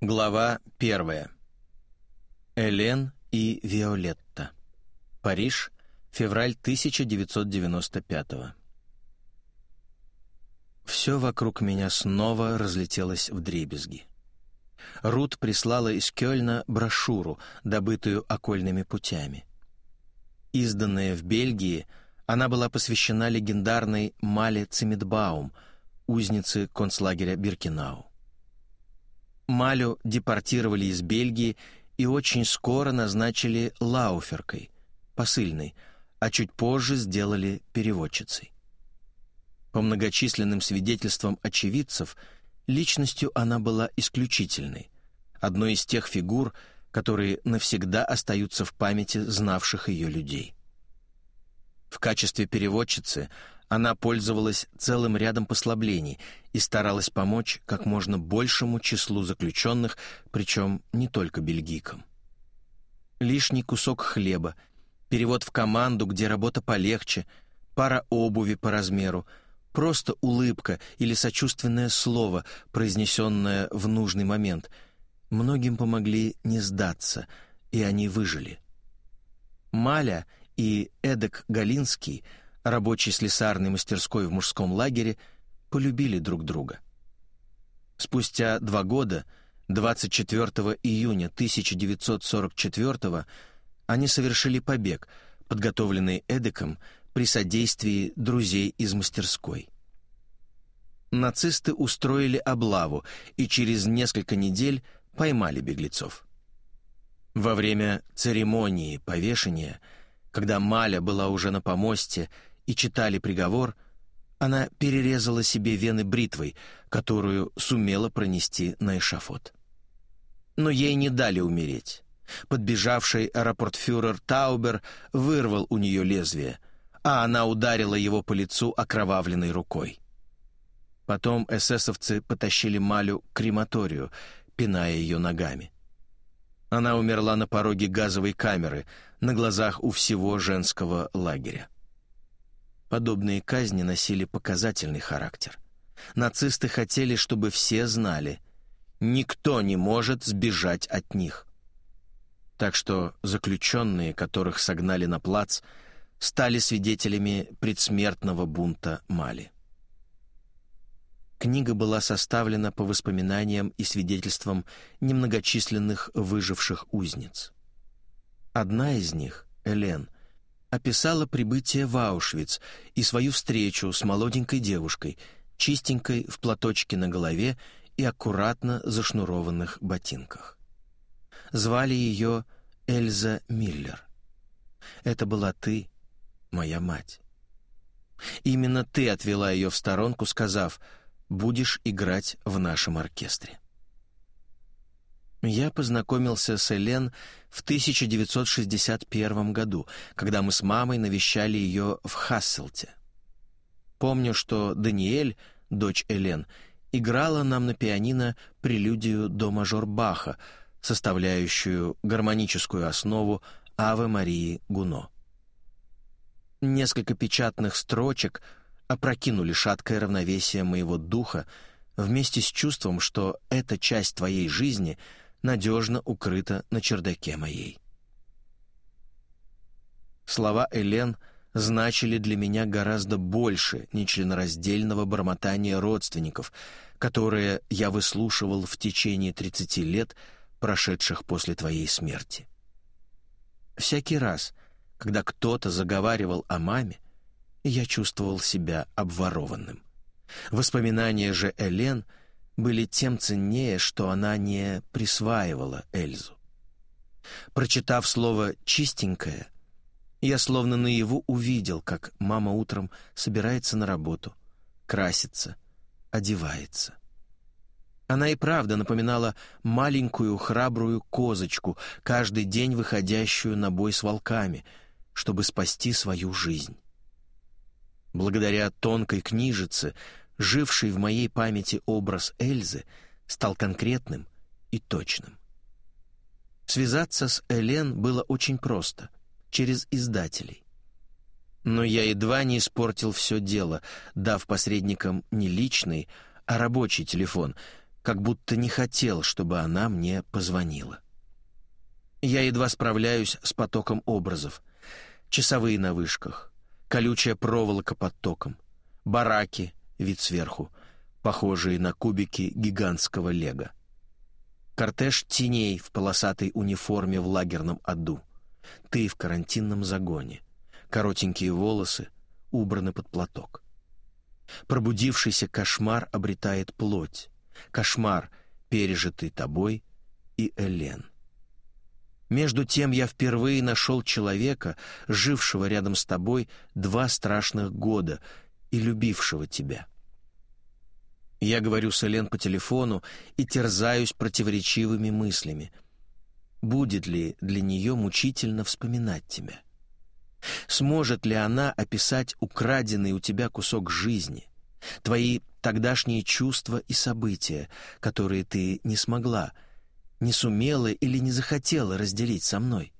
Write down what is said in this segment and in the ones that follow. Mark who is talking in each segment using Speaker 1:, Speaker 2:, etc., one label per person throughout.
Speaker 1: Глава первая. Элен и Виолетта. Париж, февраль 1995 Все вокруг меня снова разлетелось в дребезги. Рут прислала из Кёльна брошюру, добытую окольными путями. Изданная в Бельгии, она была посвящена легендарной Мале Цимитбаум, узнице концлагеря Биркенау. Малю депортировали из Бельгии и очень скоро назначили лауферкой, посыльной, а чуть позже сделали переводчицей. По многочисленным свидетельствам очевидцев, личностью она была исключительной, одной из тех фигур, которые навсегда остаются в памяти знавших ее людей. В качестве переводчицы она пользовалась целым рядом послаблений и старалась помочь как можно большему числу заключенных, причем не только бельгийкам. Лишний кусок хлеба, перевод в команду, где работа полегче, пара обуви по размеру, просто улыбка или сочувственное слово, произнесенное в нужный момент, многим помогли не сдаться, и они выжили. Маля и Эдек Галинский — рабочий слесарной мастерской в мужском лагере, полюбили друг друга. Спустя два года, 24 июня 1944 они совершили побег, подготовленный Эдеком при содействии друзей из мастерской. Нацисты устроили облаву и через несколько недель поймали беглецов. Во время церемонии повешения, когда Маля была уже на помосте и читали приговор, она перерезала себе вены бритвой, которую сумела пронести на эшафот. Но ей не дали умереть. Подбежавший аэропортфюрер Таубер вырвал у нее лезвие, а она ударила его по лицу окровавленной рукой. Потом эсэсовцы потащили Малю к крематорию, пиная ее ногами. Она умерла на пороге газовой камеры, на глазах у всего женского лагеря. Подобные казни носили показательный характер. Нацисты хотели, чтобы все знали, никто не может сбежать от них. Так что заключенные, которых согнали на плац, стали свидетелями предсмертного бунта Мали. Книга была составлена по воспоминаниям и свидетельствам немногочисленных выживших узниц. Одна из них, Элен, описала прибытие в Аушвиц и свою встречу с молоденькой девушкой, чистенькой в платочке на голове и аккуратно зашнурованных ботинках. Звали ее Эльза Миллер. Это была ты, моя мать. Именно ты отвела ее в сторонку, сказав «будешь играть в нашем оркестре». Я познакомился с Элен в 1961 году, когда мы с мамой навещали ее в Хасселте. Помню, что Даниэль, дочь Элен, играла нам на пианино прелюдию до мажор Баха, составляющую гармоническую основу Аве Марии Гуно. Несколько печатных строчек опрокинули шаткое равновесие моего духа вместе с чувством, что эта часть твоей жизни — надежно укрыта на чердаке моей. Слова Элен значили для меня гораздо больше нечленораздельного бормотания родственников, которые я выслушивал в течение 30 лет, прошедших после твоей смерти. Всякий раз, когда кто-то заговаривал о маме, я чувствовал себя обворованным. Воспоминания же Элен — были тем ценнее, что она не присваивала Эльзу. Прочитав слово «чистенькая», я словно наяву увидел, как мама утром собирается на работу, красится, одевается. Она и правда напоминала маленькую храбрую козочку, каждый день выходящую на бой с волками, чтобы спасти свою жизнь. Благодаря тонкой книжице живший в моей памяти образ Эльзы стал конкретным и точным. Связаться с Элен было очень просто, через издателей. Но я едва не испортил все дело, дав посредникам не личный, а рабочий телефон, как будто не хотел, чтобы она мне позвонила. Я едва справляюсь с потоком образов. Часовые на вышках, колючая проволока под током, бараки, вид сверху, похожие на кубики гигантского лего. Кортеж теней в полосатой униформе в лагерном аду. Ты в карантинном загоне. Коротенькие волосы убраны под платок. Пробудившийся кошмар обретает плоть. Кошмар, пережитый тобой и Элен. Между тем я впервые нашел человека, жившего рядом с тобой два страшных года и любившего тебя. Я говорю с Элен по телефону и терзаюсь противоречивыми мыслями. Будет ли для нее мучительно вспоминать тебя? Сможет ли она описать украденный у тебя кусок жизни, твои тогдашние чувства и события, которые ты не смогла, не сумела или не захотела разделить со мной?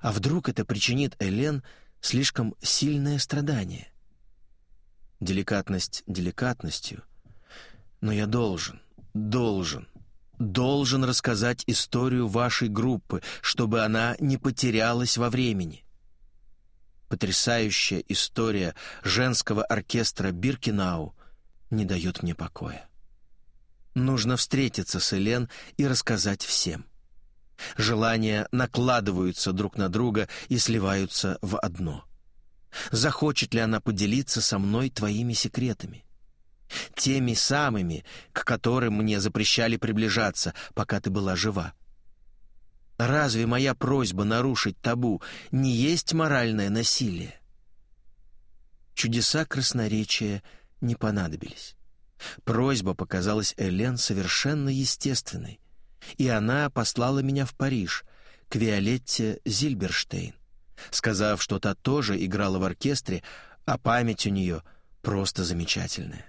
Speaker 1: А вдруг это причинит Элен слишком сильное страдание? Деликатность деликатностью, но я должен, должен, должен рассказать историю вашей группы, чтобы она не потерялась во времени. Потрясающая история женского оркестра Биркинау не дает мне покоя. Нужно встретиться с Элен и рассказать всем. Желания накладываются друг на друга и сливаются в одно. Захочет ли она поделиться со мной твоими секретами? Теми самыми, к которым мне запрещали приближаться, пока ты была жива. Разве моя просьба нарушить табу не есть моральное насилие? Чудеса красноречия не понадобились. Просьба показалась Элен совершенно естественной, и она послала меня в Париж, к Виолетте Зильберштейн, сказав, что та тоже играла в оркестре, а память у нее просто замечательная.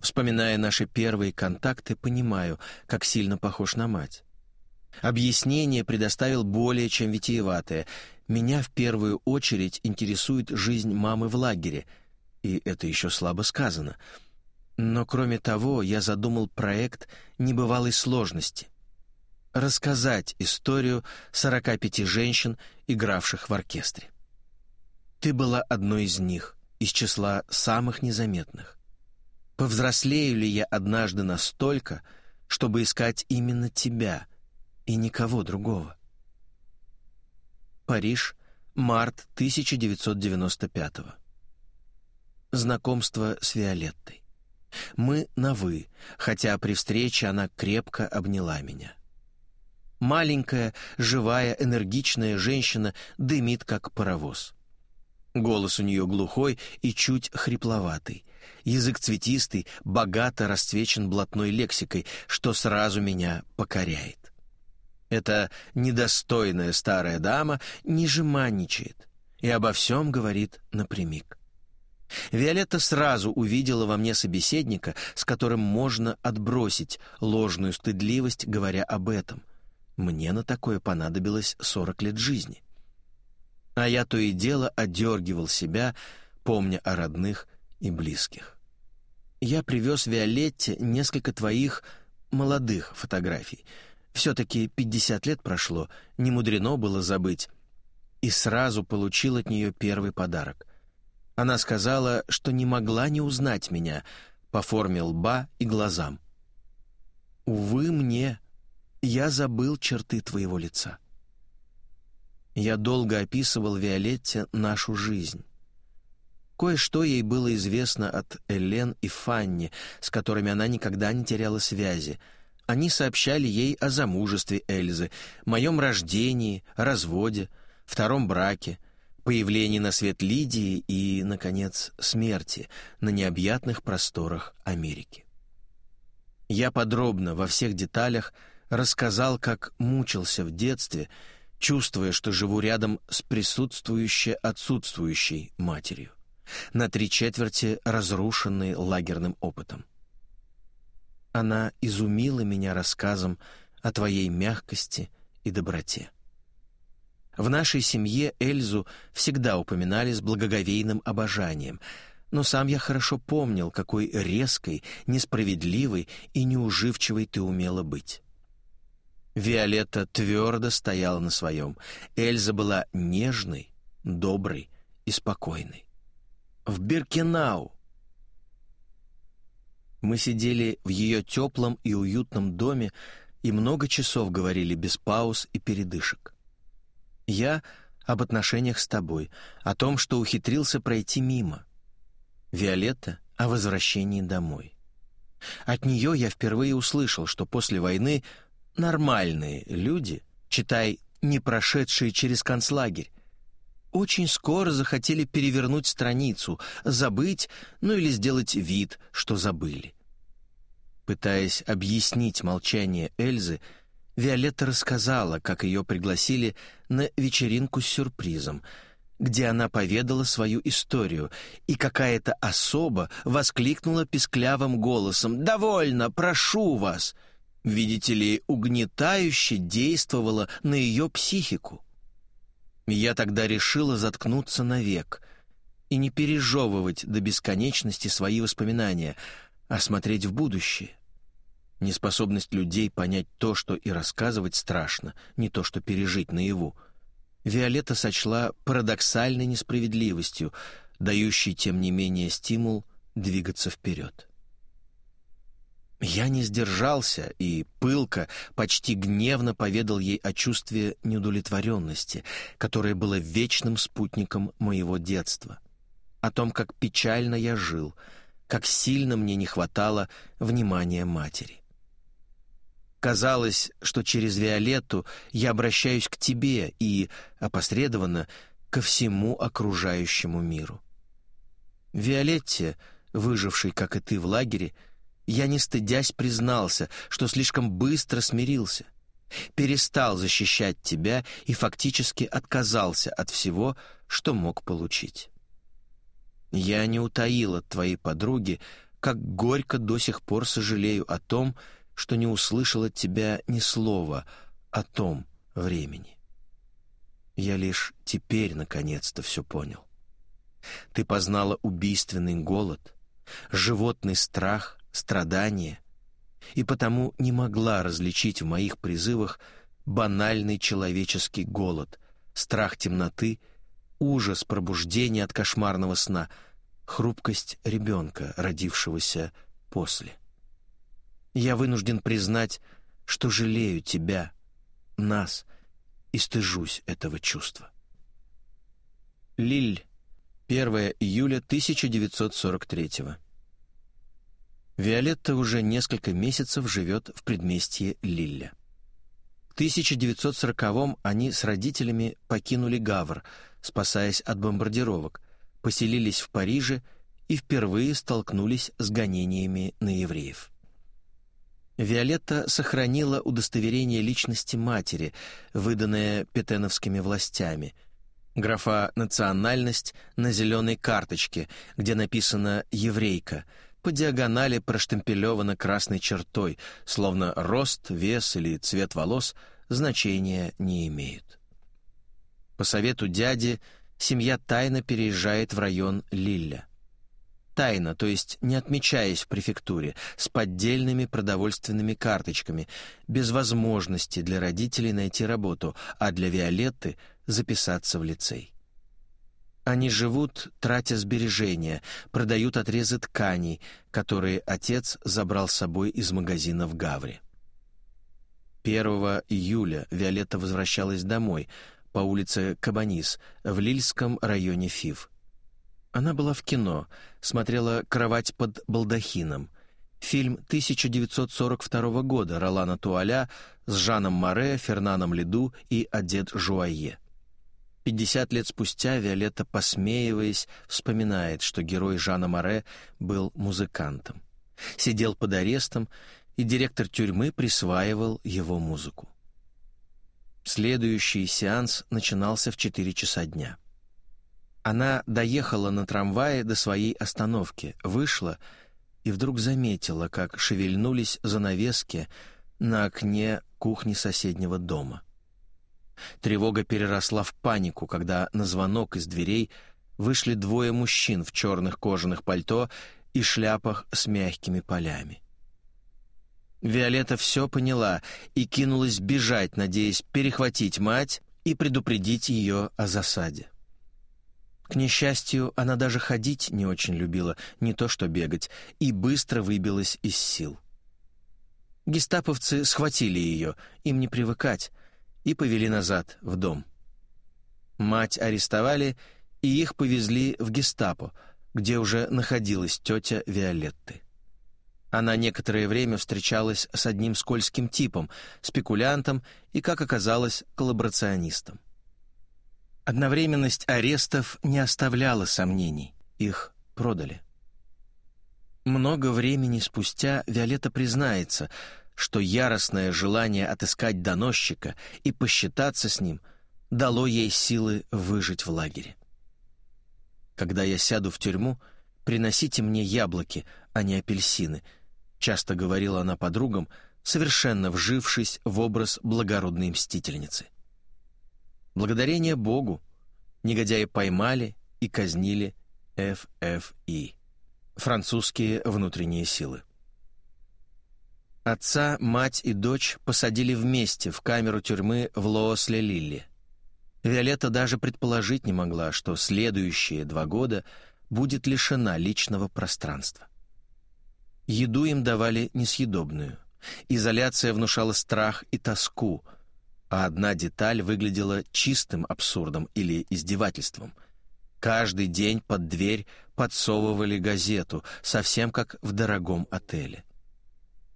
Speaker 1: Вспоминая наши первые контакты, понимаю, как сильно похож на мать. Объяснение предоставил более чем витиеватое. Меня в первую очередь интересует жизнь мамы в лагере, и это еще слабо сказано. Но кроме того, я задумал проект небывалой сложности. Рассказать историю 45 женщин, игравших в оркестре. Ты была одной из них, из числа самых незаметных. Повзрослею ли я однажды настолько, чтобы искать именно тебя — и никого другого. Париж, март 1995 Знакомство с Виолеттой. Мы на «вы», хотя при встрече она крепко обняла меня. Маленькая, живая, энергичная женщина дымит, как паровоз. Голос у нее глухой и чуть хрипловатый. Язык цветистый, богато расцвечен блатной лексикой, что сразу меня покоряет. Эта недостойная старая дама не жеманничает и обо всем говорит напрямик. Виолетта сразу увидела во мне собеседника, с которым можно отбросить ложную стыдливость, говоря об этом. Мне на такое понадобилось сорок лет жизни. А я то и дело одергивал себя, помня о родных и близких. Я привез Виолетте несколько твоих молодых фотографий — все-таки 50 лет прошло, не мудрено было забыть. И сразу получил от нее первый подарок. Она сказала, что не могла не узнать меня по форме лба и глазам. «Увы мне, я забыл черты твоего лица». Я долго описывал Виолетте нашу жизнь. Кое-что ей было известно от Элен и Фанни, с которыми она никогда не теряла связи — они сообщали ей о замужестве Эльзы, моем рождении, разводе, втором браке, появлении на свет Лидии и, наконец, смерти на необъятных просторах Америки. Я подробно, во всех деталях, рассказал, как мучился в детстве, чувствуя, что живу рядом с присутствующей отсутствующей матерью, на три четверти разрушенной лагерным опытом. Она изумила меня рассказом о твоей мягкости и доброте. В нашей семье Эльзу всегда упоминали с благоговейным обожанием. но сам я хорошо помнил, какой резкой, несправедливой и неуживчивой ты умела быть. Виолетта твердо стояла на своем. Эльза была нежной, доброй и спокойной. В Биркенау. Мы сидели в ее теплом и уютном доме и много часов говорили без пауз и передышек. Я об отношениях с тобой, о том, что ухитрился пройти мимо. Виолетта о возвращении домой. От нее я впервые услышал, что после войны нормальные люди, читай, не прошедшие через концлагерь, очень скоро захотели перевернуть страницу, забыть, ну или сделать вид, что забыли. Пытаясь объяснить молчание Эльзы, Виолетта рассказала, как ее пригласили на вечеринку с сюрпризом, где она поведала свою историю, и какая-то особа воскликнула писклявым голосом «Довольно, прошу вас!» Видите ли, угнетающе действовала на ее психику. Я тогда решила заткнуться навек и не пережевывать до бесконечности свои воспоминания, а смотреть в будущее. Неспособность людей понять то, что и рассказывать страшно, не то, что пережить наяву. Виолетта сочла парадоксальной несправедливостью, дающей, тем не менее, стимул двигаться вперед. Я не сдержался и пылко, почти гневно поведал ей о чувстве неудовлетворенности, которое было вечным спутником моего детства, о том, как печально я жил, как сильно мне не хватало внимания матери. Казалось, что через Виолетту я обращаюсь к тебе и, опосредованно, ко всему окружающему миру. Виолетте, выжившей, как и ты, в лагере, — я, не стыдясь, признался, что слишком быстро смирился, перестал защищать тебя и фактически отказался от всего, что мог получить. Я не утаил от твоей подруги, как горько до сих пор сожалею о том, что не услышал от тебя ни слова о том времени. Я лишь теперь, наконец-то, все понял. Ты познала убийственный голод, животный страх, страдания, и потому не могла различить в моих призывах банальный человеческий голод, страх темноты, ужас пробуждения от кошмарного сна, хрупкость ребенка, родившегося после. Я вынужден признать, что жалею тебя, нас, и стыжусь этого чувства. Лиль, 1 июля 1943 года. Виолетта уже несколько месяцев живет в предместье Лилля. В 1940-м они с родителями покинули Гавр, спасаясь от бомбардировок, поселились в Париже и впервые столкнулись с гонениями на евреев. Виолетта сохранила удостоверение личности матери, выданное петеновскими властями. Графа «Национальность» на зеленой карточке, где написано «Еврейка», по диагонали проштемпелевано красной чертой, словно рост, вес или цвет волос значения не имеют. По совету дяди семья тайно переезжает в район Лилля. Тайно, то есть не отмечаясь в префектуре, с поддельными продовольственными карточками, без возможности для родителей найти работу, а для Виолетты записаться в лицей. Они живут, тратя сбережения, продают отрезы тканей, которые отец забрал с собой из магазина в Гавре. 1 июля Виолетта возвращалась домой по улице Кабанис в Лильском районе Фив. Она была в кино, смотрела «Кровать под балдахином», фильм 1942 года Ролана Туаля с Жаном Море, Фернаном Лиду и Адет Жуае. Пятьдесят лет спустя Виолетта, посмеиваясь, вспоминает, что герой Жана Море был музыкантом. Сидел под арестом, и директор тюрьмы присваивал его музыку. Следующий сеанс начинался в 4 часа дня. Она доехала на трамвае до своей остановки, вышла и вдруг заметила, как шевельнулись занавески на окне кухни соседнего дома — Тревога переросла в панику, когда на звонок из дверей вышли двое мужчин в черных кожаных пальто и шляпах с мягкими полями. Виолетта все поняла и кинулась бежать, надеясь перехватить мать и предупредить ее о засаде. К несчастью, она даже ходить не очень любила, не то что бегать, и быстро выбилась из сил. Гестаповцы схватили ее, им не привыкать, и повели назад, в дом. Мать арестовали, и их повезли в гестапо, где уже находилась тетя Виолетты. Она некоторое время встречалась с одним скользким типом, спекулянтом и, как оказалось, коллаборационистом. Одновременность арестов не оставляла сомнений, их продали. Много времени спустя Виолетта признается, что яростное желание отыскать доносчика и посчитаться с ним дало ей силы выжить в лагере. «Когда я сяду в тюрьму, приносите мне яблоки, а не апельсины», часто говорила она подругам, совершенно вжившись в образ благородной мстительницы. Благодарение Богу негодяи поймали и казнили ФФИ французские внутренние силы. Отца, мать и дочь посадили вместе в камеру тюрьмы в Лоосле-Лилли. Виолетта даже предположить не могла, что следующие два года будет лишена личного пространства. Еду им давали несъедобную. Изоляция внушала страх и тоску, а одна деталь выглядела чистым абсурдом или издевательством. Каждый день под дверь подсовывали газету, совсем как в дорогом отеле.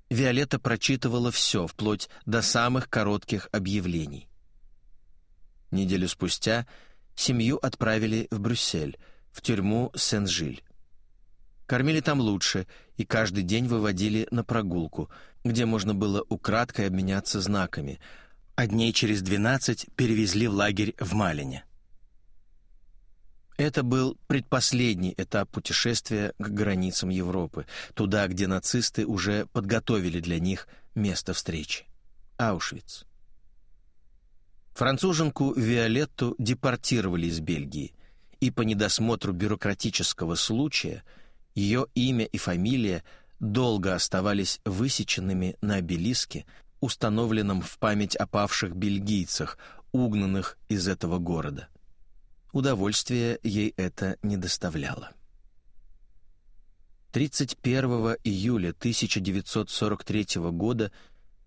Speaker 1: Виолетта прочитывала все, вплоть до самых коротких объявлений. Неделю спустя семью отправили в Брюссель, в тюрьму Сен-Жиль. Кормили там лучше и каждый день выводили на прогулку, где можно было украдкой обменяться знаками, а дней через двенадцать перевезли в лагерь в Малине. Это был предпоследний этап путешествия к границам Европы, туда, где нацисты уже подготовили для них место встречи — Аушвиц. Француженку Виолетту депортировали из Бельгии, и по недосмотру бюрократического случая ее имя и фамилия долго оставались высеченными на обелиске, установленном в память о павших бельгийцах, угнанных из этого города. Удовольствия ей это не доставляло. 31 июля 1943 года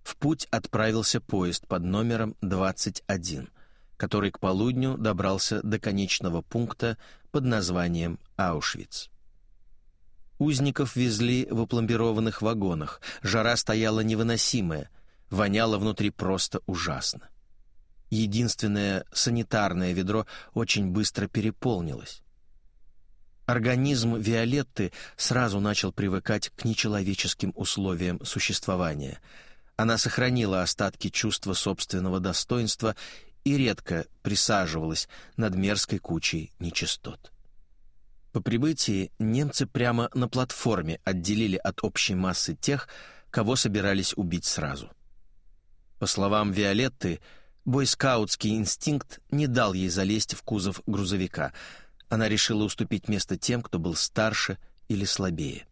Speaker 1: в путь отправился поезд под номером 21, который к полудню добрался до конечного пункта под названием Аушвиц. Узников везли в опломбированных вагонах, жара стояла невыносимая, воняло внутри просто ужасно. Единственное санитарное ведро очень быстро переполнилось. Организм Виолетты сразу начал привыкать к нечеловеческим условиям существования — она сохранила остатки чувства собственного достоинства и редко присаживалась над мерзкой кучей нечистот. По прибытии немцы прямо на платформе отделили от общей массы тех, кого собирались убить сразу. По словам Виолетты, бойскаутский инстинкт не дал ей залезть в кузов грузовика. Она решила уступить место тем, кто был старше или слабее.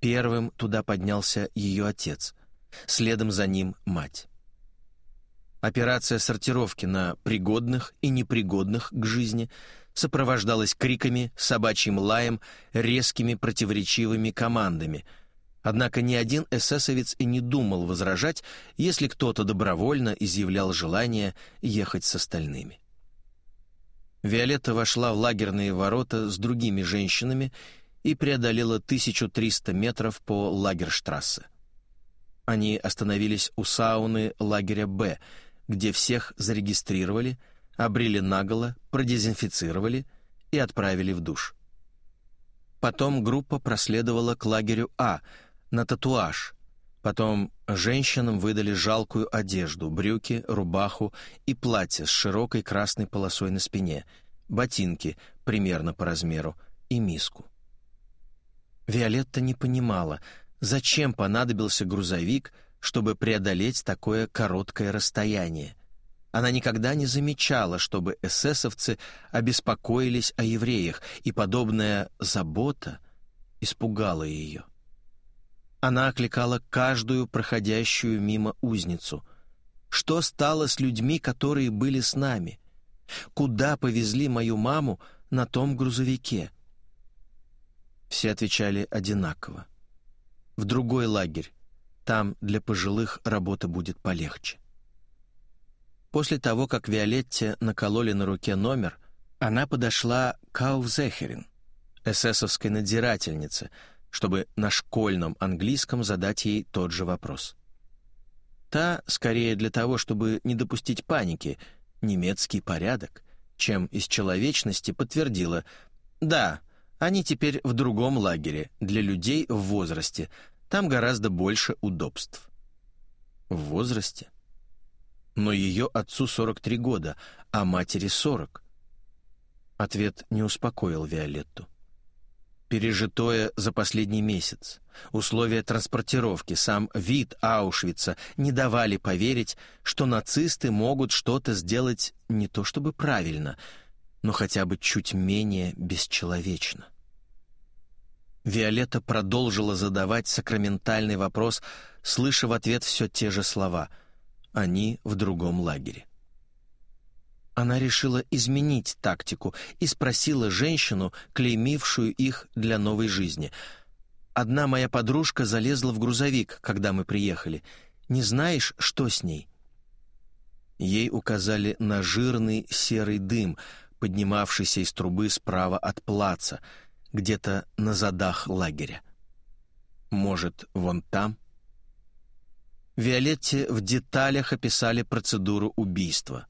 Speaker 1: Первым туда поднялся ее отец — следом за ним мать. Операция сортировки на пригодных и непригодных к жизни сопровождалась криками, собачьим лаем, резкими противоречивыми командами. Однако ни один эсэсовец и не думал возражать, если кто-то добровольно изъявлял желание ехать с остальными. Виолетта вошла в лагерные ворота с другими женщинами и преодолела 1300 метров по Лагерштрассе. Они остановились у сауны лагеря «Б», где всех зарегистрировали, обрили наголо, продезинфицировали и отправили в душ. Потом группа проследовала к лагерю А, на татуаж. Потом женщинам выдали жалкую одежду, брюки, рубаху и платье с широкой красной полосой на спине, ботинки примерно по размеру и миску. Виолетта не понимала — Зачем понадобился грузовик, чтобы преодолеть такое короткое расстояние? Она никогда не замечала, чтобы эсэсовцы обеспокоились о евреях, и подобная забота испугала ее. Она окликала каждую проходящую мимо узницу. Что стало с людьми, которые были с нами? Куда повезли мою маму на том грузовике? Все отвечали одинаково. В другой лагерь. Там для пожилых работа будет полегче. После того, как Виолетте накололи на руке номер, она подошла к Аувзехерин, эсэсовской надзирательнице, чтобы на школьном английском задать ей тот же вопрос. Та, скорее для того, чтобы не допустить паники, немецкий порядок, чем из человечности подтвердила «Да, они теперь в другом лагере, для людей в возрасте, там гораздо больше удобств». В возрасте? но ее отцу 43 года, а матери 40. Ответ не успокоил Виолетту. Пережитое за последний месяц, условия транспортировки, сам вид Аушвица не давали поверить, что нацисты могут что-то сделать не то чтобы правильно, но хотя бы чуть менее бесчеловечно. Виолетта продолжила задавать сакраментальный вопрос, слыша в ответ все те же слова — они в другом лагере. Она решила изменить тактику и спросила женщину, клеймившую их для новой жизни. «Одна моя подружка залезла в грузовик, когда мы приехали. Не знаешь, что с ней?» Ей указали на жирный серый дым, поднимавшийся из трубы справа от плаца, где-то на задах лагеря. «Может, вон там?» Виолетте в деталях описали процедуру убийства.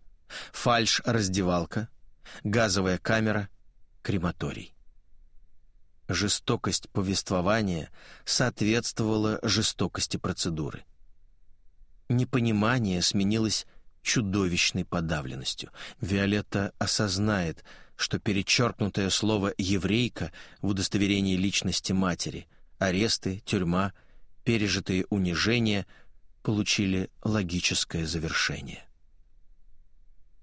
Speaker 1: Фальш-раздевалка, газовая камера, крематорий. Жестокость повествования соответствовала жестокости процедуры. Непонимание сменилось чудовищной подавленностью. Виолетта осознает, что перечеркнутое слово «еврейка» в удостоверении личности матери, аресты, тюрьма, пережитые унижения — получили логическое завершение.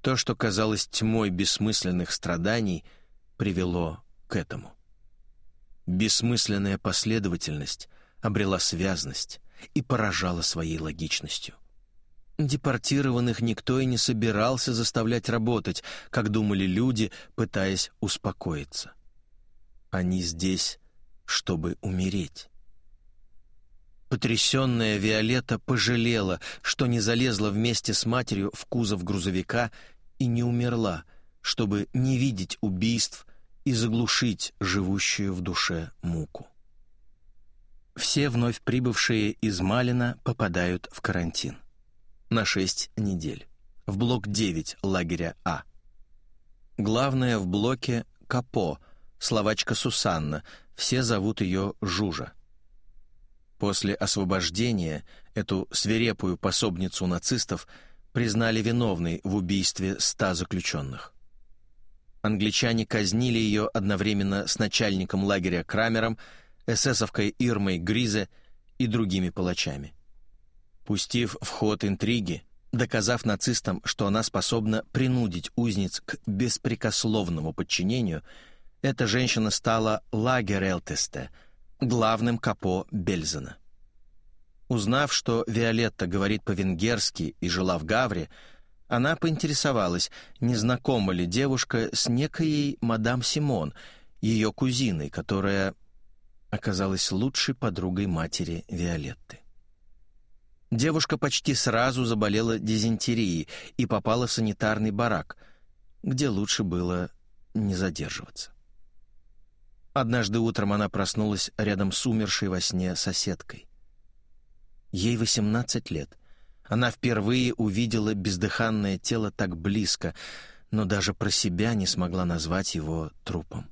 Speaker 1: То, что казалось тьмой бессмысленных страданий, привело к этому. Бессмысленная последовательность обрела связность и поражала своей логичностью. Депортированных никто и не собирался заставлять работать, как думали люди, пытаясь успокоиться. Они здесь, чтобы умереть. Потрясенная Виолетта пожалела, что не залезла вместе с матерью в кузов грузовика и не умерла, чтобы не видеть убийств и заглушить живущую в душе муку. Все вновь прибывшие из Малина попадают в карантин. На шесть недель. В блок 9 лагеря А. Главное в блоке — Капо, словачка Сусанна, все зовут ее Жужа. После освобождения эту свирепую пособницу нацистов признали виновной в убийстве ста заключенных. Англичане казнили ее одновременно с начальником лагеря Крамером, эсэсовкой Ирмой Гризе и другими палачами. Пустив в ход интриги, доказав нацистам, что она способна принудить узниц к беспрекословному подчинению, эта женщина стала лагерелтесте — главным капо Бельзена. Узнав, что Виолетта говорит по-венгерски и жила в Гавре, она поинтересовалась, не знакома ли девушка с некоей мадам Симон, ее кузиной, которая оказалась лучшей подругой матери Виолетты. Девушка почти сразу заболела дизентерией и попала в санитарный барак, где лучше было не задерживаться. Однажды утром она проснулась рядом с умершей во сне соседкой. Ей 18 лет. Она впервые увидела бездыханное тело так близко, но даже про себя не смогла назвать его трупом.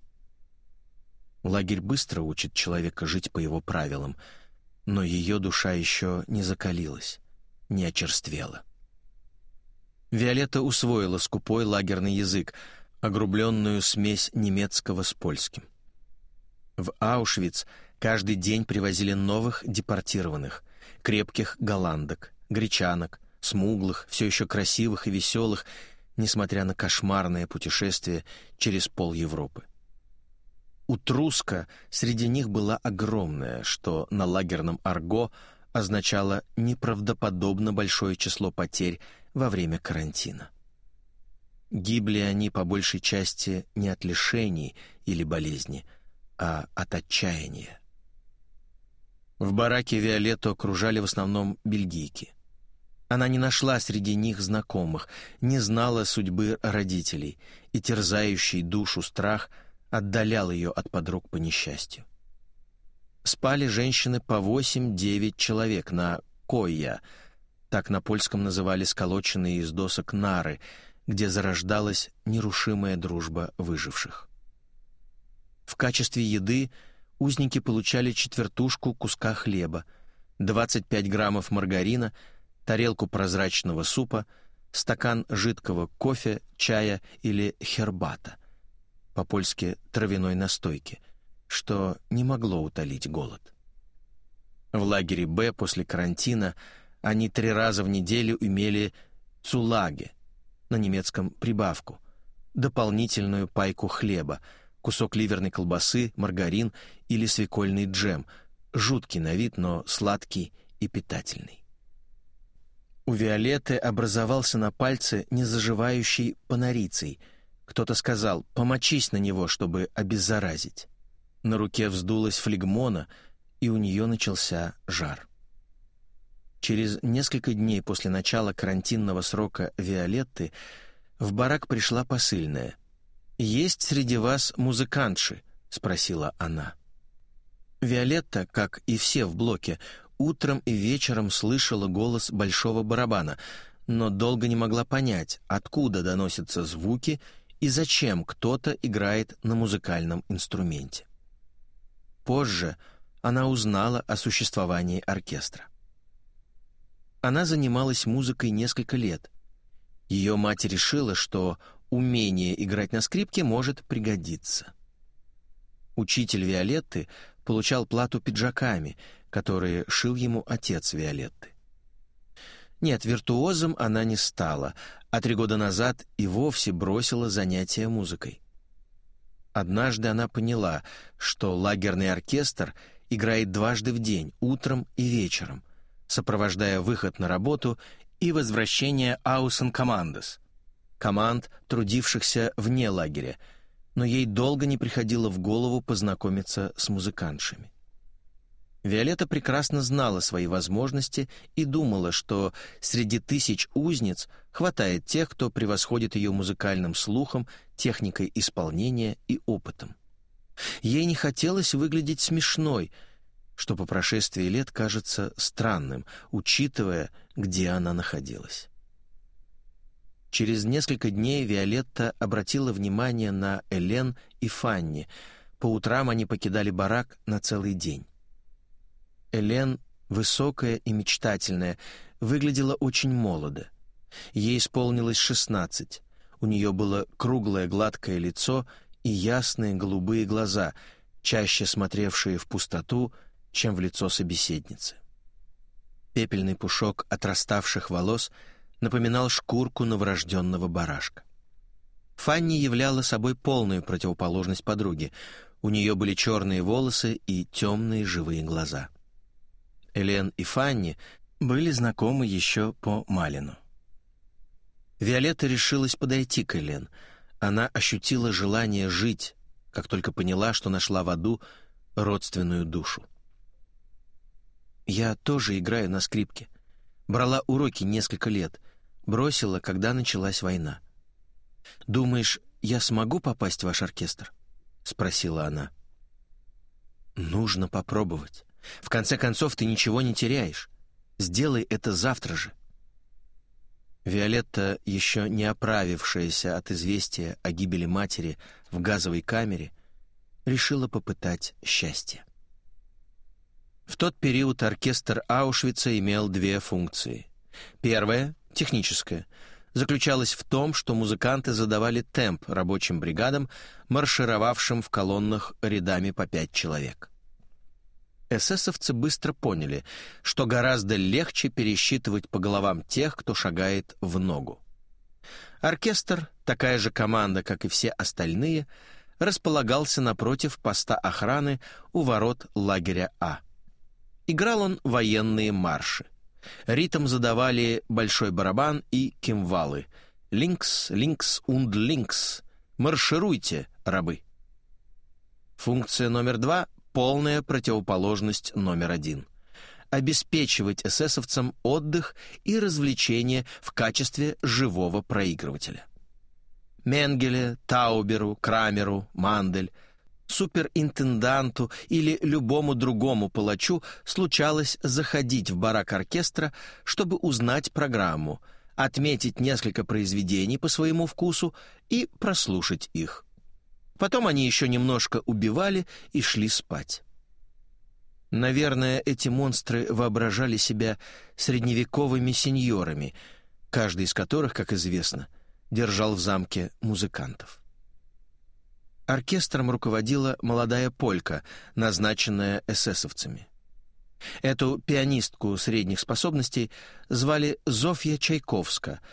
Speaker 1: Лагерь быстро учит человека жить по его правилам, но ее душа еще не закалилась, не очерствела. Виолетта усвоила скупой лагерный язык, огрубленную смесь немецкого с польским. В Аушвиц каждый день привозили новых депортированных, крепких голландок, гречанок, смуглых, все еще красивых и веселых, несмотря на кошмарное путешествие через пол Европы. Утруска среди них была огромная, что на лагерном арго означало неправдоподобно большое число потерь во время карантина. Гибли они по большей части не от лишений или болезни, а от отчаяния. В бараке Виолетту окружали в основном бельгийки. Она не нашла среди них знакомых, не знала судьбы родителей, и терзающий душу страх – отдалял ее от подруг по несчастью. Спали женщины по восемь-девять человек на койя, так на польском называли сколоченные из досок нары, где зарождалась нерушимая дружба выживших. В качестве еды узники получали четвертушку куска хлеба, 25 граммов маргарина, тарелку прозрачного супа, стакан жидкого кофе, чая или хербата — по-польски травяной настойки, что не могло утолить голод. В лагере «Б» после карантина они три раза в неделю имели цулаге, на немецком «прибавку», дополнительную пайку хлеба, кусок ливерной колбасы, маргарин или свекольный джем, жуткий на вид, но сладкий и питательный. У Виолетты образовался на пальце незаживающий панорицей — кто-то сказал «помочись на него, чтобы обеззаразить». На руке вздулась флегмона, и у нее начался жар. Через несколько дней после начала карантинного срока Виолетты в барак пришла посыльная. «Есть среди вас музыкантши?» — спросила она. Виолетта, как и все в блоке, утром и вечером слышала голос большого барабана, но долго не могла понять, откуда доносятся звуки и зачем кто-то играет на музыкальном инструменте. Позже она узнала о существовании оркестра. Она занималась музыкой несколько лет. Ее мать решила, что умение играть на скрипке может пригодиться. Учитель Виолетты получал плату пиджаками, которые шил ему отец Виолетты. Нет, виртуозом она не стала, а три года назад и вовсе бросила занятия музыкой. Однажды она поняла, что лагерный оркестр играет дважды в день, утром и вечером, сопровождая выход на работу и возвращение «Аусен Командес» — команд, трудившихся вне лагеря, но ей долго не приходило в голову познакомиться с музыкантшами. Виолетта прекрасно знала свои возможности и думала, что среди тысяч узниц хватает тех, кто превосходит ее музыкальным слухом, техникой исполнения и опытом. Ей не хотелось выглядеть смешной, что по прошествии лет кажется странным, учитывая, где она находилась. Через несколько дней Виолетта обратила внимание на Элен и Фанни. По утрам они покидали барак на целый день. Элен, высокая и мечтательная, выглядела очень молодо. Ей исполнилось шестнадцать. У нее было круглое гладкое лицо и ясные голубые глаза, чаще смотревшие в пустоту, чем в лицо собеседницы. Пепельный пушок отраставших волос напоминал шкурку новорожденного барашка. Фанни являла собой полную противоположность подруги. У нее были черные волосы и темные живые глаза. Элен и Фанни были знакомы еще по Малину. Виолетта решилась подойти к Элен. Она ощутила желание жить, как только поняла, что нашла в аду родственную душу. «Я тоже играю на скрипке. Брала уроки несколько лет. Бросила, когда началась война. Думаешь, я смогу попасть в ваш оркестр?» — спросила она. «Нужно попробовать. В конце концов, ты ничего не теряешь. Сделай это завтра же». Виолетта, еще не оправившаяся от известия о гибели матери в газовой камере, решила попытать счастье. В тот период оркестр Аушвица имел две функции. Первая, техническая, заключалась в том, что музыканты задавали темп рабочим бригадам, маршировавшим в колоннах рядами по пять человек. эсэсовцы быстро поняли, что гораздо легче пересчитывать по головам тех, кто шагает в ногу. Оркестр, такая же команда, как и все остальные, располагался напротив поста охраны у ворот лагеря А. Играл он военные марши. Ритм задавали большой барабан и кимвалы. «Линкс, линкс, унд линкс». «Маршируйте, рабы». Функция номер два — полная противоположность номер один — обеспечивать эсэсовцам отдых и развлечения в качестве живого проигрывателя. Менгеле, Тауберу, Крамеру, Мандель, суперинтенданту или любому другому палачу случалось заходить в барак оркестра, чтобы узнать программу, отметить несколько произведений по своему вкусу и прослушать их. Потом они еще немножко убивали и шли спать. Наверное, эти монстры воображали себя средневековыми сеньорами, каждый из которых, как известно, держал в замке музыкантов. Оркестром руководила молодая полька, назначенная эсэсовцами. Эту пианистку средних способностей звали Зофья Чайковска —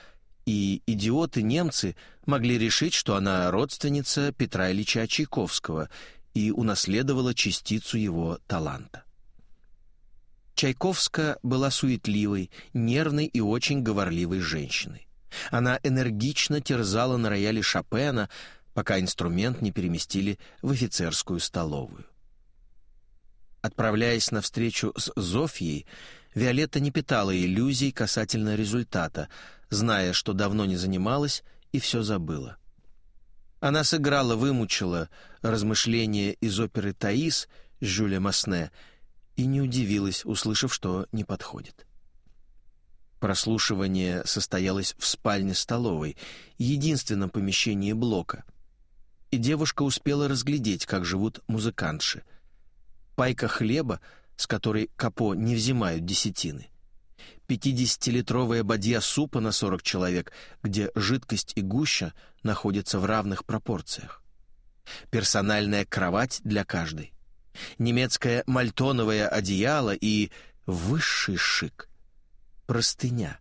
Speaker 1: и идиоты-немцы могли решить, что она родственница Петра Ильича Чайковского и унаследовала частицу его таланта. Чайковская была суетливой, нервной и очень говорливой женщиной. Она энергично терзала на рояле Шопена, пока инструмент не переместили в офицерскую столовую. Отправляясь на встречу с Зофьей, Виолетта не питала иллюзий касательно результата — зная, что давно не занималась и все забыла. Она сыграла, вымучила размышления из оперы «Таис» Жюля Масне и не удивилась, услышав, что не подходит. Прослушивание состоялось в спальне-столовой, единственном помещении блока. И девушка успела разглядеть, как живут музыкантши. Пайка хлеба, с которой капо не взимают десятины — 50-литровая бадья супа на 40 человек, где жидкость и гуща находятся в равных пропорциях. Персональная кровать для каждой. Немецкое мальтоновое одеяло и высший шик. Простыня.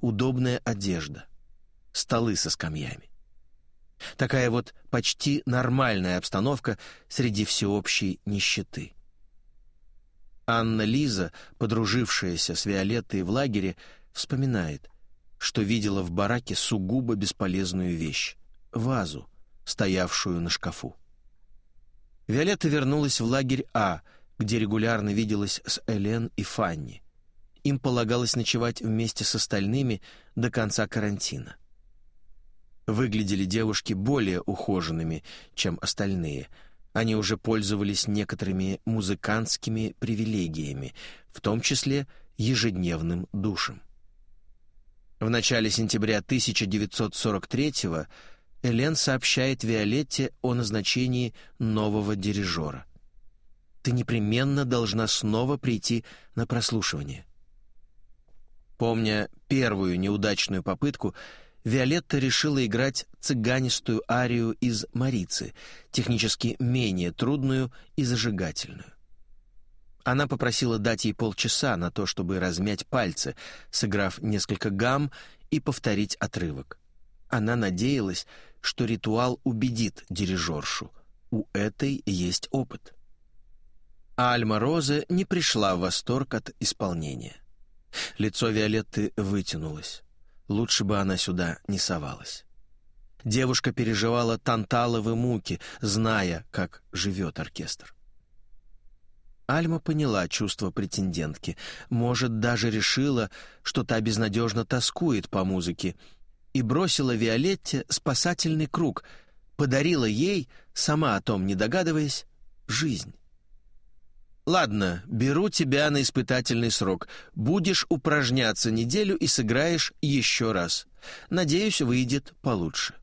Speaker 1: Удобная одежда. Столы со скамьями. Такая вот почти нормальная обстановка среди всеобщей нищеты. Анна Лиза, подружившаяся с Виолеттой в лагере, вспоминает, что видела в бараке сугубо бесполезную вещь — вазу, стоявшую на шкафу. Виолетта вернулась в лагерь А, где регулярно виделась с Элен и Фанни. Им полагалось ночевать вместе с остальными до конца карантина. Выглядели девушки более ухоженными, чем остальные — они уже пользовались некоторыми музыкантскими привилегиями, в том числе ежедневным душем. В начале сентября 1943-го Элен сообщает Виолетте о назначении нового дирижера. «Ты непременно должна снова прийти на прослушивание». Помня первую неудачную попытку, Виолетта решила играть цыганистую арию из «Марицы», технически менее трудную и зажигательную. Она попросила дать ей полчаса на то, чтобы размять пальцы, сыграв несколько гамм и повторить отрывок. Она надеялась, что ритуал убедит дирижершу. У этой есть опыт. А Альма Роза не пришла в восторг от исполнения. Лицо Виолетты вытянулось. Лучше бы она сюда не совалась. Девушка переживала танталовы муки, зная, как живет оркестр. Альма поняла чувство претендентки, может, даже решила, что та безнадежно тоскует по музыке, и бросила Виолетте спасательный круг, подарила ей, сама о том не догадываясь, жизнь. «Ладно, беру тебя на испытательный срок. Будешь упражняться неделю и сыграешь еще раз. Надеюсь, выйдет получше».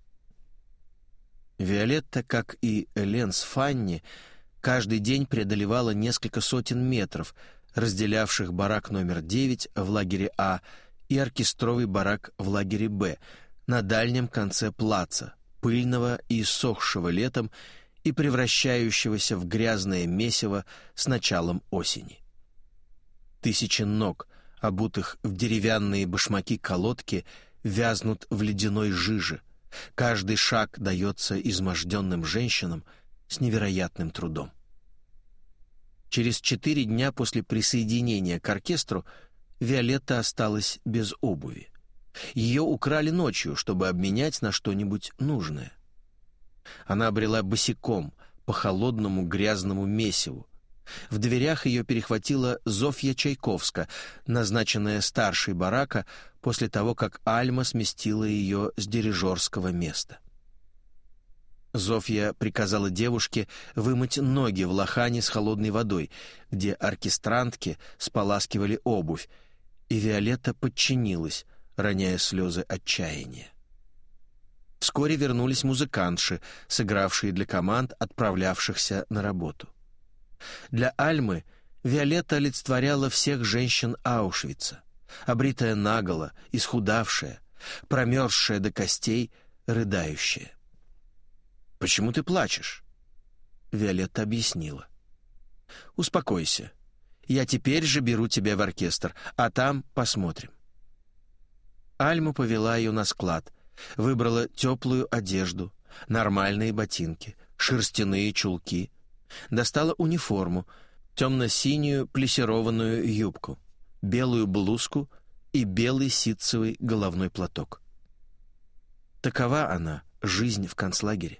Speaker 1: Виолетта, как и Элен с Фанни, каждый день преодолевала несколько сотен метров, разделявших барак номер 9 в лагере А и оркестровый барак в лагере Б на дальнем конце плаца, пыльного и иссохшего летом и превращающегося в грязное месиво с началом осени. Тысячи ног, обутых в деревянные башмаки-колодки, вязнут в ледяной жиже. Каждый шаг дается изможденным женщинам с невероятным трудом. Через четыре дня после присоединения к оркестру Виолетта осталась без обуви. Ее украли ночью, чтобы обменять на что-нибудь нужное. Она обрела босиком по холодному грязному месиву. В дверях ее перехватила Зофья Чайковска, назначенная старшей барака после того, как Альма сместила ее с дирижерского места. Зофья приказала девушке вымыть ноги в лохане с холодной водой, где оркестрантки споласкивали обувь, и Виолетта подчинилась, роняя слезы отчаяния. Вскоре вернулись музыкантши, сыгравшие для команд, отправлявшихся на работу. Для Альмы Виолетта олицетворяла всех женщин Аушвица, обритая наголо, исхудавшая, промерзшая до костей, рыдающая. «Почему ты плачешь?» Виолетта объяснила. «Успокойся. Я теперь же беру тебя в оркестр, а там посмотрим». Альма повела ее на склад, выбрала теплую одежду, нормальные ботинки, шерстяные чулки, достала униформу, темно-синюю плессированную юбку, белую блузку и белый ситцевый головной платок. Такова она, жизнь в концлагере.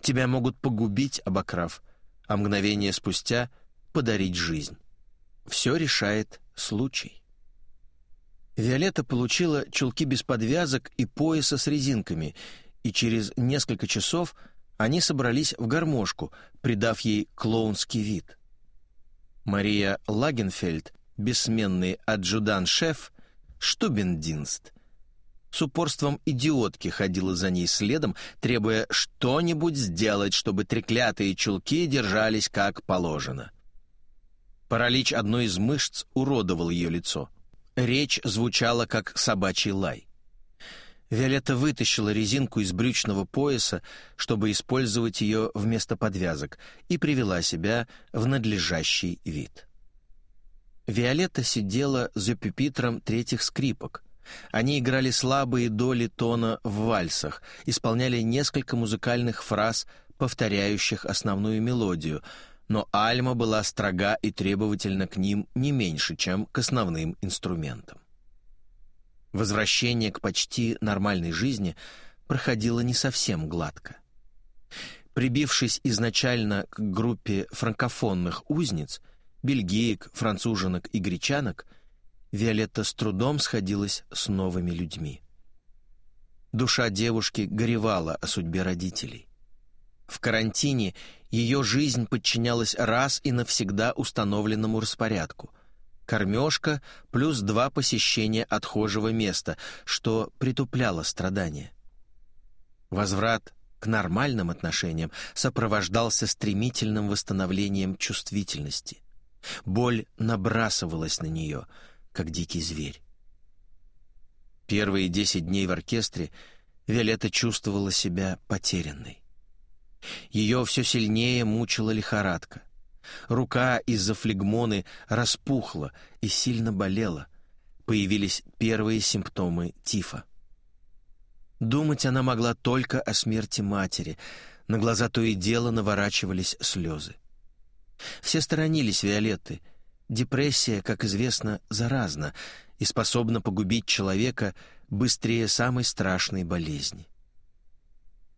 Speaker 1: Тебя могут погубить, обокрав, а мгновение спустя подарить жизнь. Все решает случай. Виолетта получила чулки без подвязок и пояса с резинками, и через несколько часов они собрались в гармошку, придав ей клоунский вид. Мария Лагенфельд, бессменный аджудан-шеф, штубендинст, с упорством идиотки ходила за ней следом, требуя что-нибудь сделать, чтобы треклятые чулки держались как положено. Паралич одной из мышц уродовал ее лицо. Речь звучала, как собачий лай. Виолетта вытащила резинку из брючного пояса, чтобы использовать ее вместо подвязок, и привела себя в надлежащий вид. Виолетта сидела за пюпитром третьих скрипок, они играли слабые доли тона в вальсах, исполняли несколько музыкальных фраз, повторяющих основную мелодию, но Альма была строга и требовательна к ним не меньше, чем к основным инструментам. Возвращение к почти нормальной жизни проходило не совсем гладко. Прибившись изначально к группе франкофонных узниц, бельгиек, француженок и гречанок — Виолетта с трудом сходилась с новыми людьми. Душа девушки горевала о судьбе родителей. В карантине ее жизнь подчинялась раз и навсегда установленному распорядку. Кормежка плюс два посещения отхожего места, что притупляло страдания. Возврат к нормальным отношениям сопровождался стремительным восстановлением чувствительности. Боль набрасывалась на нее — как дикий зверь. Первые десять дней в оркестре Виолетта чувствовала себя потерянной. Ее все сильнее мучила лихорадка. Рука из-за флегмоны распухла и сильно болела. Появились первые симптомы тифа. Думать она могла только о смерти матери. На глаза то и дело наворачивались слезы. Все сторонились Виолетты — Депрессия, как известно, заразна и способна погубить человека быстрее самой страшной болезни.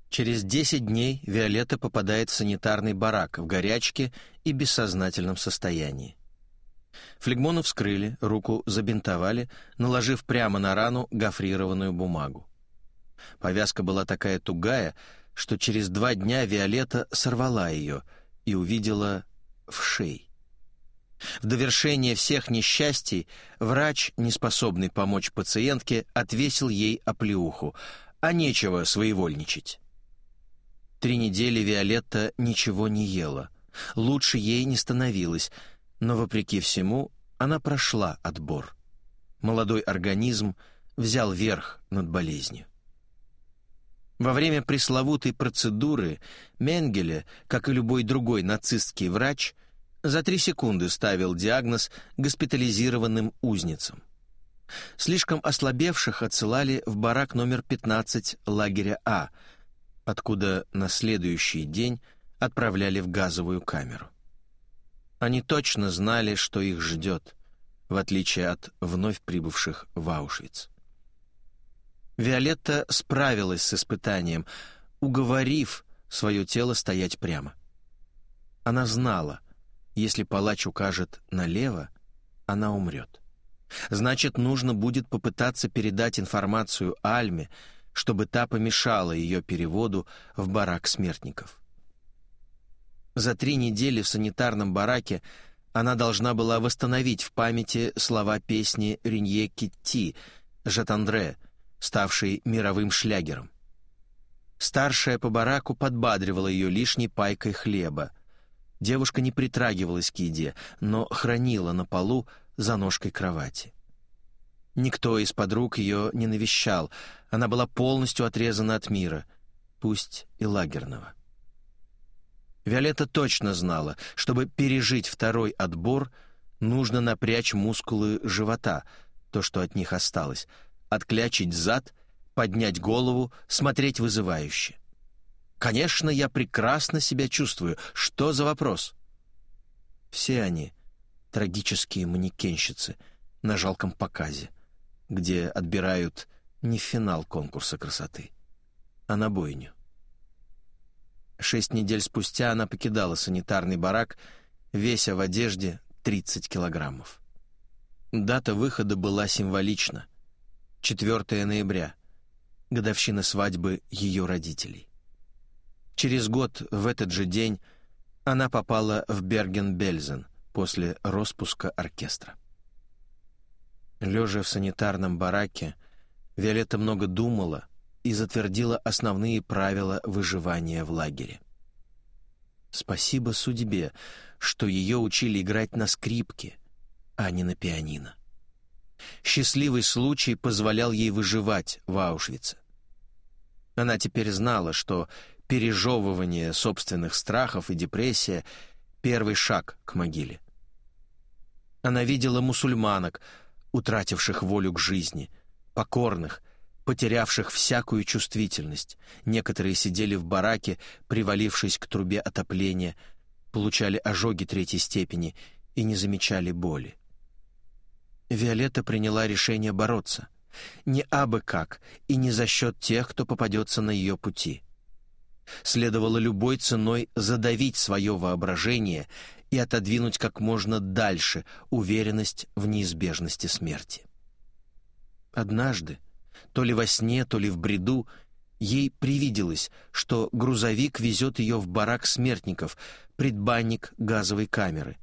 Speaker 1: Через 10 дней Виолетта попадает в санитарный барак в горячке и бессознательном состоянии. Флегмону вскрыли, руку забинтовали, наложив прямо на рану гофрированную бумагу. Повязка была такая тугая, что через два дня Виолетта сорвала ее и увидела в шее. В довершение всех несчастий врач, неспособный помочь пациентке, отвесил ей оплеуху, а нечего своевольничать. Три недели Виолетта ничего не ела. Лучше ей не становилось, но, вопреки всему, она прошла отбор. Молодой организм взял верх над болезнью. Во время пресловутой процедуры Менгеле, как и любой другой нацистский врач, за три секунды ставил диагноз госпитализированным узницам. Слишком ослабевших отсылали в барак номер 15 лагеря А, откуда на следующий день отправляли в газовую камеру. Они точно знали, что их ждет, в отличие от вновь прибывших в Аушвиц. Виолетта справилась с испытанием, уговорив свое тело стоять прямо. Она знала, если палач укажет налево, она умрет. Значит, нужно будет попытаться передать информацию Альме, чтобы та помешала ее переводу в барак смертников. За три недели в санитарном бараке она должна была восстановить в памяти слова песни Ренье Китти «Жатандре», ставшей мировым шлягером. Старшая по бараку подбадривала ее лишней пайкой хлеба. Девушка не притрагивалась к еде, но хранила на полу за ножкой кровати. Никто из подруг ее не навещал, она была полностью отрезана от мира, пусть и лагерного. Виолетта точно знала, чтобы пережить второй отбор, нужно напрячь мускулы живота, то, что от них осталось, отклячить зад, поднять голову, смотреть вызывающе. «Конечно, я прекрасно себя чувствую. Что за вопрос?» Все они — трагические манекенщицы на жалком показе, где отбирают не финал конкурса красоты, а на бойню. Шесть недель спустя она покидала санитарный барак, веся в одежде 30 килограммов. Дата выхода была символична. 4 ноября, годовщина свадьбы ее родителей. Через год в этот же день она попала в Берген-Бельзен после распуска оркестра. Лежа в санитарном бараке, Виолетта много думала — и затвердила основные правила выживания в лагере. Спасибо судьбе, что ее учили играть на скрипке, а не на пианино. Счастливый случай позволял ей выживать в Аушвице. Она теперь знала, что пережевывание собственных страхов и депрессия — первый шаг к могиле. Она видела мусульманок, утративших волю к жизни, покорных, потерявших всякую чувствительность. Некоторые сидели в бараке, привалившись к трубе отопления, получали ожоги третьей степени и не замечали боли. Виолетта приняла решение бороться. Не абы как и не за счет тех, кто попадется на ее пути. Следовало любой ценой задавить свое воображение и отодвинуть как можно дальше уверенность в неизбежности смерти. Однажды, то ли во сне, то ли в бреду, ей привиделось, что грузовик везет ее в барак смертников, предбанник газовой камеры.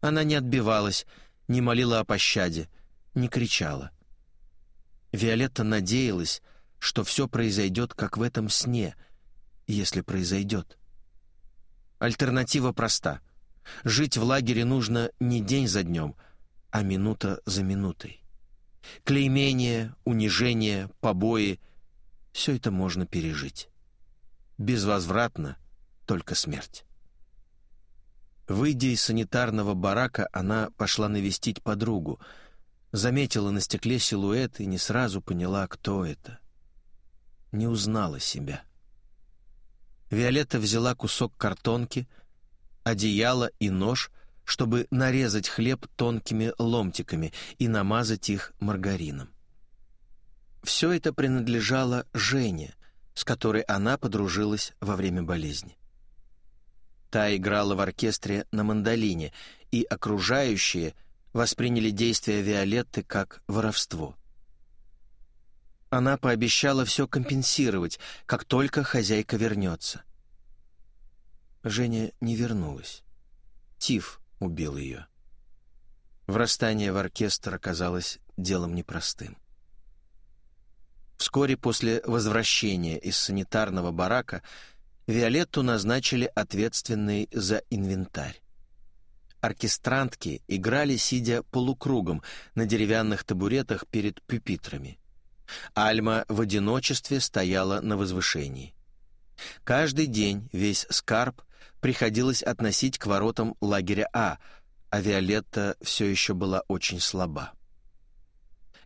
Speaker 1: Она не отбивалась, не молила о пощаде, не кричала. Виолетта надеялась, что все произойдет, как в этом сне, если произойдет. Альтернатива проста. Жить в лагере нужно не день за днем, а минута за минутой. Клеймение, унижение, побои — все это можно пережить. Безвозвратно только смерть. Выйдя из санитарного барака, она пошла навестить подругу, заметила на стекле силуэт и не сразу поняла, кто это. Не узнала себя. Виолетта взяла кусок картонки, одеяло и нож — чтобы нарезать хлеб тонкими ломтиками и намазать их маргарином. Все это принадлежало Жене, с которой она подружилась во время болезни. Та играла в оркестре на мандолине, и окружающие восприняли действия Виолетты как воровство. Она пообещала все компенсировать, как только хозяйка вернется. Женя не вернулась. Тиф убил ее. Врастание в оркестр оказалось делом непростым. Вскоре после возвращения из санитарного барака Виолетту назначили ответственной за инвентарь. Оркестрантки играли, сидя полукругом на деревянных табуретах перед пюпитрами. Альма в одиночестве стояла на возвышении. Каждый день весь скарб приходилось относить к воротам лагеря А, а Виолетта все еще была очень слаба.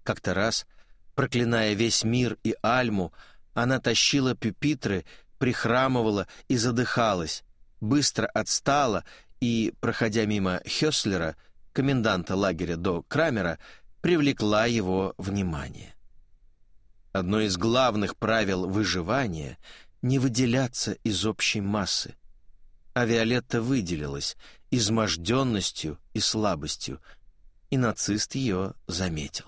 Speaker 1: Как-то раз, проклиная весь мир и Альму, она тащила пюпитры, прихрамывала и задыхалась, быстро отстала и, проходя мимо Хёслера, коменданта лагеря до Крамера, привлекла его внимание. Одно из главных правил выживания — не выделяться из общей массы. А Виолетта выделилась изможденностью и слабостью, и нацист ее заметил.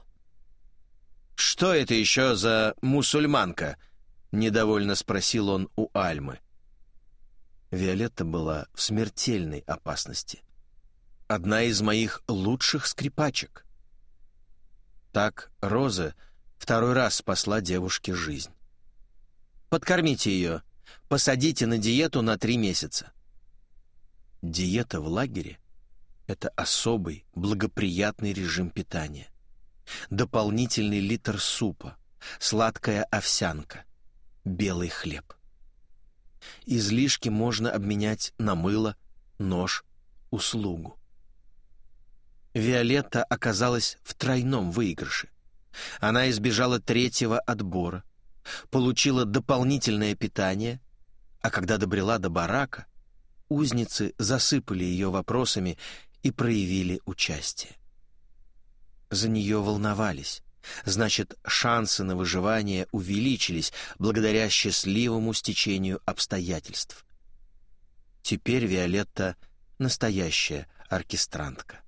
Speaker 1: «Что это еще за мусульманка?» — недовольно спросил он у Альмы. Виолетта была в смертельной опасности. Одна из моих лучших скрипачек. Так Роза второй раз спасла девушке жизнь. Подкормите ее, посадите на диету на три месяца. Диета в лагере — это особый, благоприятный режим питания. Дополнительный литр супа, сладкая овсянка, белый хлеб. Излишки можно обменять на мыло, нож, услугу. Виолетта оказалась в тройном выигрыше. Она избежала третьего отбора, получила дополнительное питание, а когда добрела до барака, узницы засыпали ее вопросами и проявили участие. За нее волновались. Значит, шансы на выживание увеличились благодаря счастливому стечению обстоятельств. Теперь Виолетта — настоящая оркестрантка.